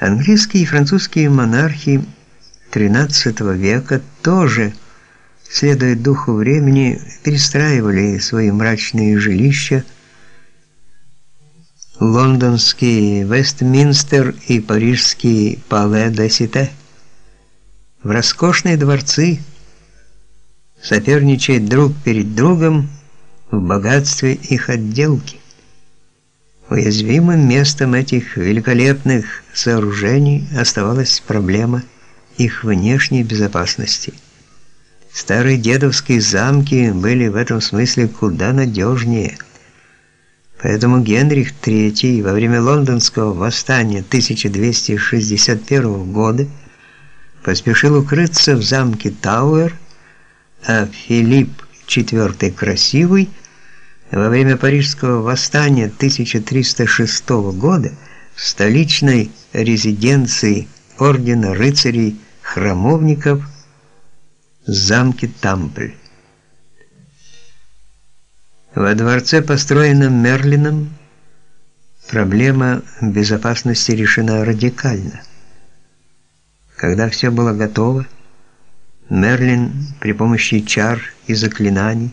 Английские и французские монархи XIII века тоже, следуя духу времени, перестраивали свои мрачные жилища. Лондонский Вестминстер и парижский Пале де Сите в роскошные дворцы, соперничая друг перед другом в богатстве их отделки. Уязвимым местом этих великолепных сооружений оставалась проблема их внешней безопасности. Старые дедовские замки были в этом смысле куда надежнее. Поэтому Генрих III во время лондонского восстания 1261 года поспешил укрыться в замке Тауэр, а Филипп IV Красивый – во время Парижского восстания 1306 года в столичной резиденции ордена рыцарей-храмовников замке Тампль. Во дворце, построенном Мерлином, проблема безопасности решена радикально. Когда все было готово, Мерлин при помощи чар и заклинаний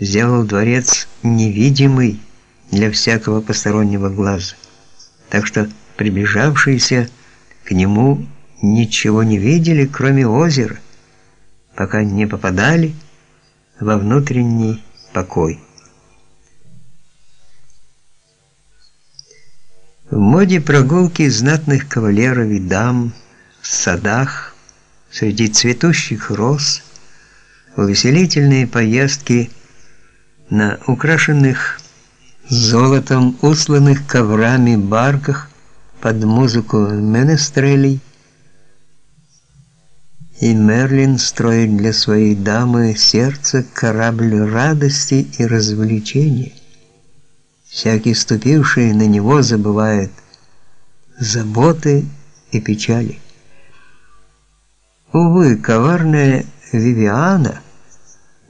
сделал дворец невидимый для всякого постороннего глаза. Так что приближавшиеся к нему ничего не видели, кроме озера, пока не попадали во внутренний покой. В моде прогулки знатных кавалеров и дам в садах среди цветущих роз, увеселительные поездки на украшенных золотом, усланных коврами барках под музыку менестрелей, и Мерлин строит для своей дамы сердце корабль радости и развлечений. Всякий ступивший на него забывает заботы и печали. Увы, коварная Вивиана –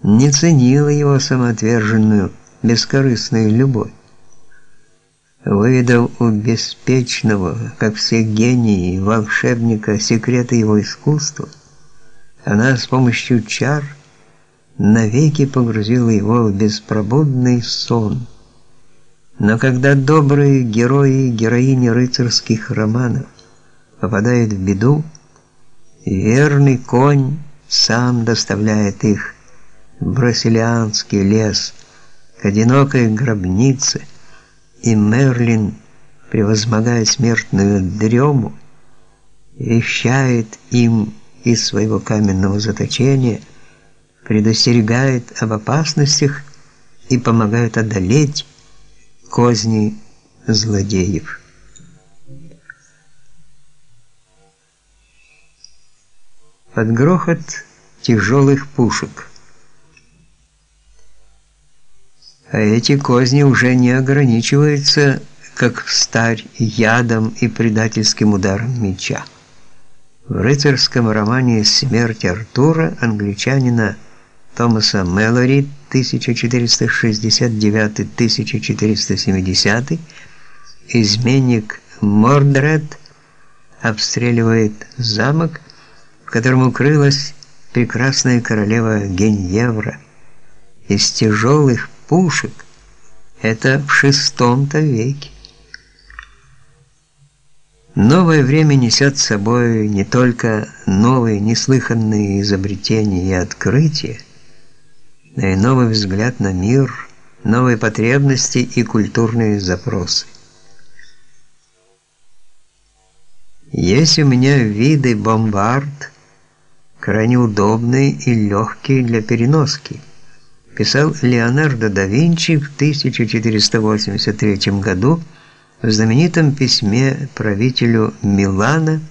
не ценила его самоотверженную, бескорыстную любовь. Выведав у беспечного, как все гении, волшебника секреты его искусства, она с помощью чар навеки погрузила его в беспробудный сон. Но когда добрые герои и героини рыцарских романов попадают в беду, верный конь сам доставляет их брасилианский лес, к одинокой гробнице, и Мерлин, превозмогая смертную дрему, вещает им из своего каменного заточения, предостерегает об опасностях и помогает одолеть козни злодеев. Под грохот тяжелых пушек А эти козни уже не ограничиваются, как в старь, ядом и предательским ударом меча. В рыцарском романе «Смерть Артура» англичанина Томаса Мэлори 1469-1470 изменник Мордред обстреливает замок, в котором укрылась прекрасная королева Геньевра. Из тяжелых пушек. Это в шестом-то веке. Новое время несет с собой не только новые неслыханные изобретения и открытия, но и новый взгляд на мир, новые потребности и культурные запросы. Есть у меня виды бомбард, крайне удобные и легкие для переноски писал Леонардо да Винчи в 1483 году в знаменитом письме правителю Милана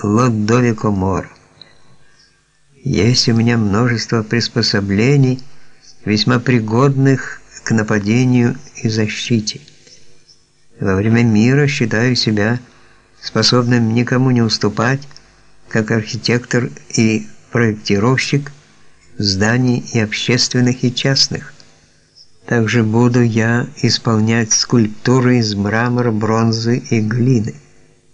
Лодовико Моро. Есть у меня множество приспособлений, весьма пригодных к нападению и защите. Во время мира считаю себя способным никому не уступать, как архитектор и проектировщик – зданий и общественных, и частных. Также буду я исполнять скульптуры из мрамора, бронзы и глины.